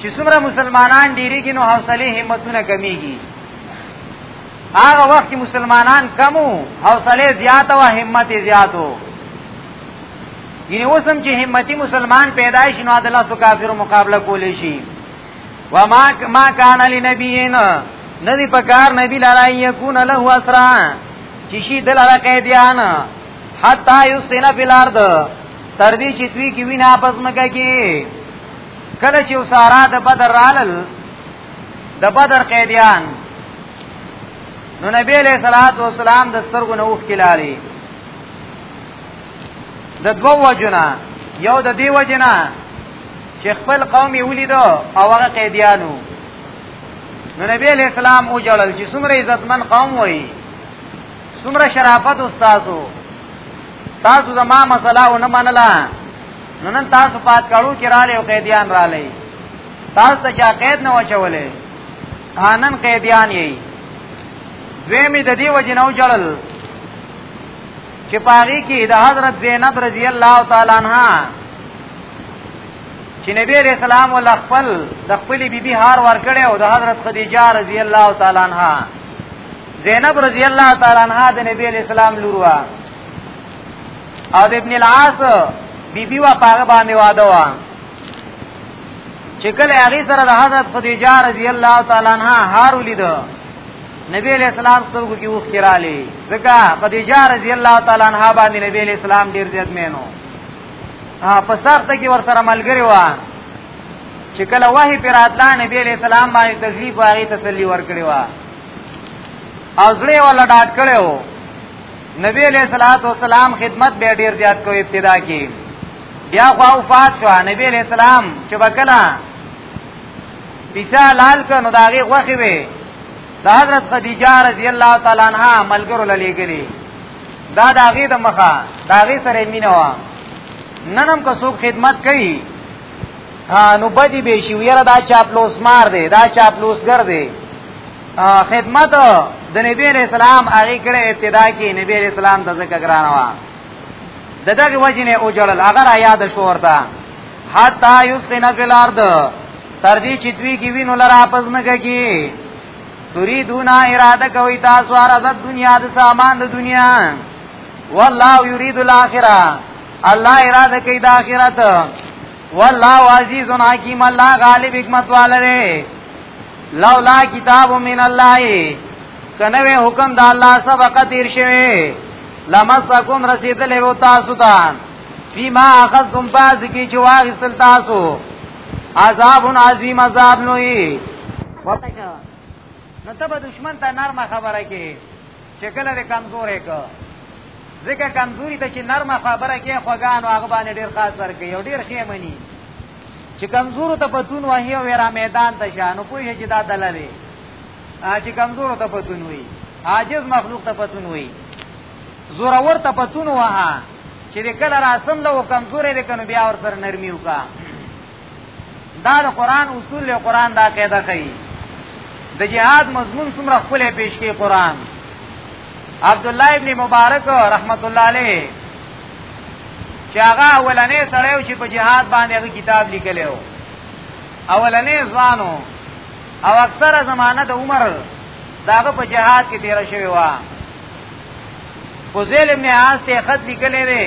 چې څومره مسلمانان ډیریږي نو حوصله همتونه کمیږي هغه وخت چې مسلمانان کمو حوصله زیات او همت زیاتو یعنی اوسم چې همتی مسلمان پیدا شي نو د لاسو کافر مقابله کولی شي وما ما کان لنبیین ندی پکار نبی لرا یکون له اسرا چې شي دلاره قیدیان حتا یسنا فی الارض تر دې چې دوی کې وینا پس مګه کې کله چې وسارا د بدر رالل د بدر قیدیان نو نبی علیہ الصلوۃ والسلام د سترګو نه اوخ کلالی د دوو وجنا یو د دی وجنا چې خپل قوم یې ولیدو او هغه قیدیانو نو نبی علیہ السلام او جلال چې څومره عزتمن قوم وای څومره شرافت استادو تاسو زما مسله و نه منله نو نن تاسو پات کړو کې را لې او قیدیان را لې تاسو ته چا قید نه وچولې هانن قیدیان یې دویمه د دې وجه نو جړل چې پاغي کې د حضرت زینب رضی الله تعالی عنها چې نبی رسول الله ول خپل د خپل بیبي هار ور کړې او د حضرت خدیجه رضی الله تعالی عنها زینب رضی الله تعالی عنها د نبی علیہ السلام لور وا او د ابن العاص بیبي وا پاغه باندې واده وا چې کله هغه سره د حضرت خدیجه رضی الله تعالی عنها هار ولید نبی علیہ السلام سترګو کې وښ کړاله ځکه خدیجه رضی الله تعالی عنها باندې نبی علیہ السلام ډیر زیات مینو ها په سخت کې ور سره ملګری وا چې کله وحی پر اتلا نبی علیہ السلام باندې تکلیف واغی تسلی ورکړي وا او زړه ولا ډاټ کړو نبی علیہ الصلوۃ والسلام خدمت به ډیر زیات کوي ابتدا کې بیا خو او فات شو نبی علیہ السلام چې وکلا پیسا لال ک نو داغه غوخي وي د حضرت خدیجه رضی الله تعالی عنها ملګرو للیګلی دا داغه د مخه داغه سره مینه وا ننم کو سو خدمت کوي ها نو بدی به شي ویره دا چاپلوس مار دی دا چاپلوس ګر دی خدمت د نبی علیہ السلام هغه کړه ابتدا کې نبی علیہ السلام د ذکر کرانه وا د دغه وجنه او جړل هغه را یاد شو ورته حتا یسقن فی الارض تر دې چې دوی کې وینو لرا پس نه کوي تريدون اراده کوي تاسو را د دنیا د سامان د دنیا والله یرید الاخره الله اراده کوي د اخرت والله عزیز حکیم الله غالب حکمت والے لولا کتاب من الله کنوې حکم د الله سبق تیر شوی لمسکم رسیدلې و تاسو ته فيما اخذتم باز کی چې واغستل تاسو عذاب عظیم عذاب نوې نو ته به دشمن ته نرمه خبره کې چې کله دې کمزورې کو ځکه کمزوري ته چې نرمه خبره کې خوګانو هغه باندې ډیر خاص ورکې یو ډیر ښه مني چې کمزور ته پتون وایي او را میدان ته شانو پوه چې دا دلوي چې کمزور ته پتون وایي عاجز مخلوق ته پتون وایي زور ور ته پتون وها چې کله راسم له کمزورې ده کنه بیا ور سره نرمي وکا دا د قران اصول له قران دا قاعده کوي د جهاد مضمون څومره خپل پیش کې قران عبد الله ابن مبارک رحمت الله علیه چې هغه اولنې سره چې په جهاد باندې هغه کتاب لیکلی و اولنې ځوانو او اکثره زمانہ د عمر داغه په جهاد کې تیر شوی و فضیل ابن عاص ته خط لیکلی دی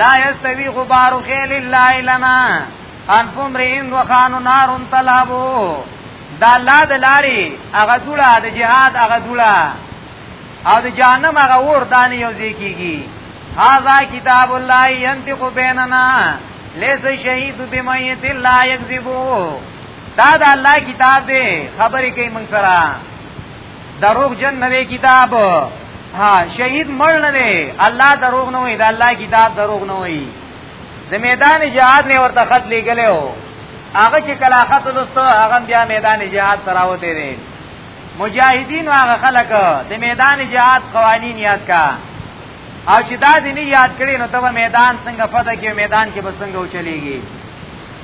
لا یستوی غبار خیل الله لنا انف امرئن وخان نار طلبو دا الله د لاري هغه دوړه د جهاد هغه دوړه او د جهنم هغه ور دانی یو ځکیږي هاذا کتاب الله ينطق بيننا ليس شهيد بميت لا يكذبو دا د الله کتاب دی خبرې کوي موږ سره دروغ جن نوې کتاب ها شهید مړ نه دی الله دروغ نه وي دا الله کتاب دروغ نه وي د میدان جهاد نه ورته خط لګلو هغه چې کلا خط لستو هغه بیا میدان جهاد تراوته دي مجاهدین هغه خلک د میدان جهاد قوانین یاد کا او چې دا دې نه یاد کړي نو ته میدان څنګه پته کې میدان کې بسنګ او چلیږي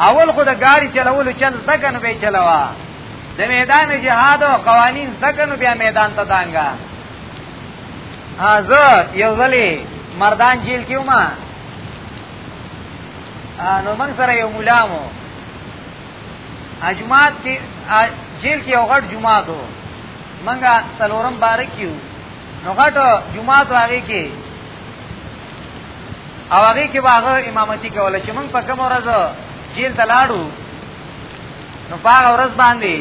اول خو د گاڑی چلولو چل تکن به چلوا د میدان جهاد او قوانین ځکنو بیا میدان ته دانګا زه یو ځلې مردان جیل کې ومه نو من سره یو مولا مو اجماعت کې جیل کې یو غټ جمعات وو منګه څلورم بار کیو نو غټ جمعات هغه کې او هغه کې واغه امامتي کوله چې موږ په کوم ورځ جیل ته لاړو نو په هغه ورځ باندې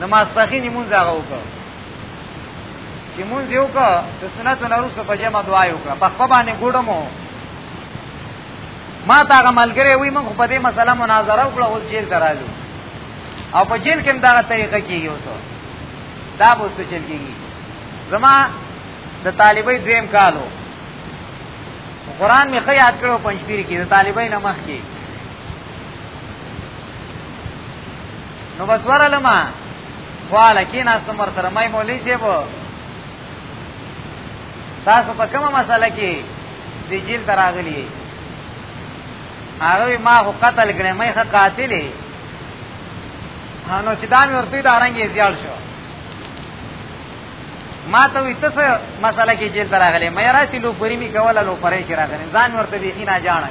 د ماسپخین مونږ هغه وکړ چې مونږ یو کا د سنت نورسو په جمع دعا یو کا په خپل باندې ګډمو ما تا هغه ملګری وی مونږ په دې مسله مناظره وکړه اوس جیل درالو او په جیل کې دا طریقه کیږي اوس دا به څه چل کیږي زما د طالبې دویم کالو قرآن می خیات کړو پنځپیر کې د طالبې نمخ کې نو بس ورلما خواله کې ناستم ورسره مې مولوی صاحب تاسو په کومه مسله کې د جیل تراغلی هغه ما خو قتل کړې مې ښه قاتلې نو چې دا مې ورته دا رنګې زیړ شو ما ته وي تاسو مسله کې جیل تراغلی مې راسي لو پرې می کوله لو پرې کې راغلی ځان ورته بيخي نه جاڼه